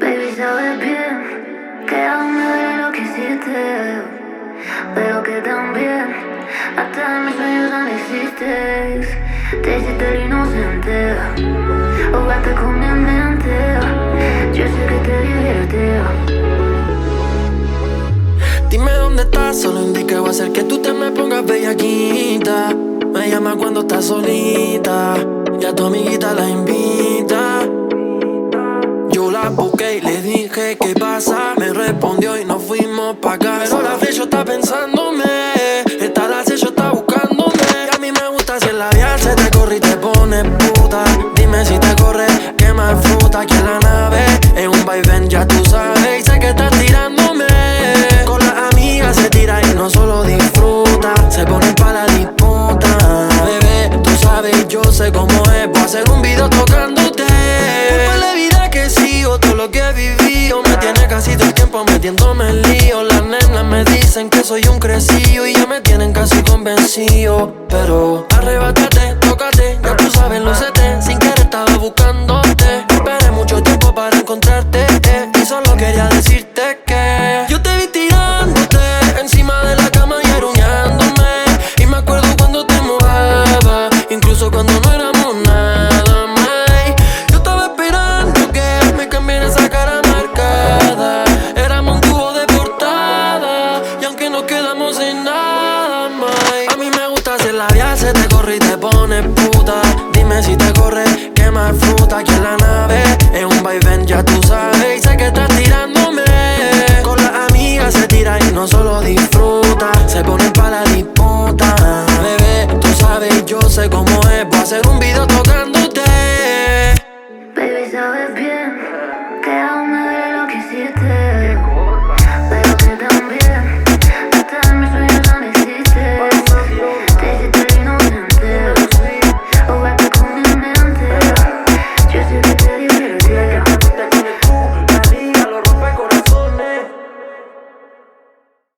Baby, sabes bien que aún me duele lo que hiciste. Pero que también hasta en mis sueños no existes. Te hiciste el inocente, jugaste con mi mente. Yo sé que te divierte. Dime dónde estás, solo indica va a hacer que tú te me pongas bellaquita. Me llama cuando estás solita, y a tu amiguita la invita. La le dije qué pasa. Me respondió y nos fuimos pa' acá. Pero la yo está pensándome. Esta la yo está buscándome. Y a mí me gusta si el labial se te corre y te pone puta. Dime si te corre, que más fruta que la nave. Es un vaivén, ya tú sabes. Y sé que estás tirándome. Con las amigas se tira y no solo disfruta. Se pone para la disputa. Bebé, tú sabes, yo sé cómo es. Voy a hacer un video Me tiene casi todo el tiempo metiéndome en lío. Las nenas me dicen que soy un crecido y ya me tienen casi convencido. Pero arrebátate, labial se te corre y te pone puta. Dime si te corre, que más fruta que la nave. Es un vaivén, ya tú sabes. Y sé que estás tirándome. Con las amigas se tira y no solo disfruta. Se pone para la disputa. Bebé, tú sabes, yo sé cómo es. Voy a hacer un video tocándote. Baby, sabes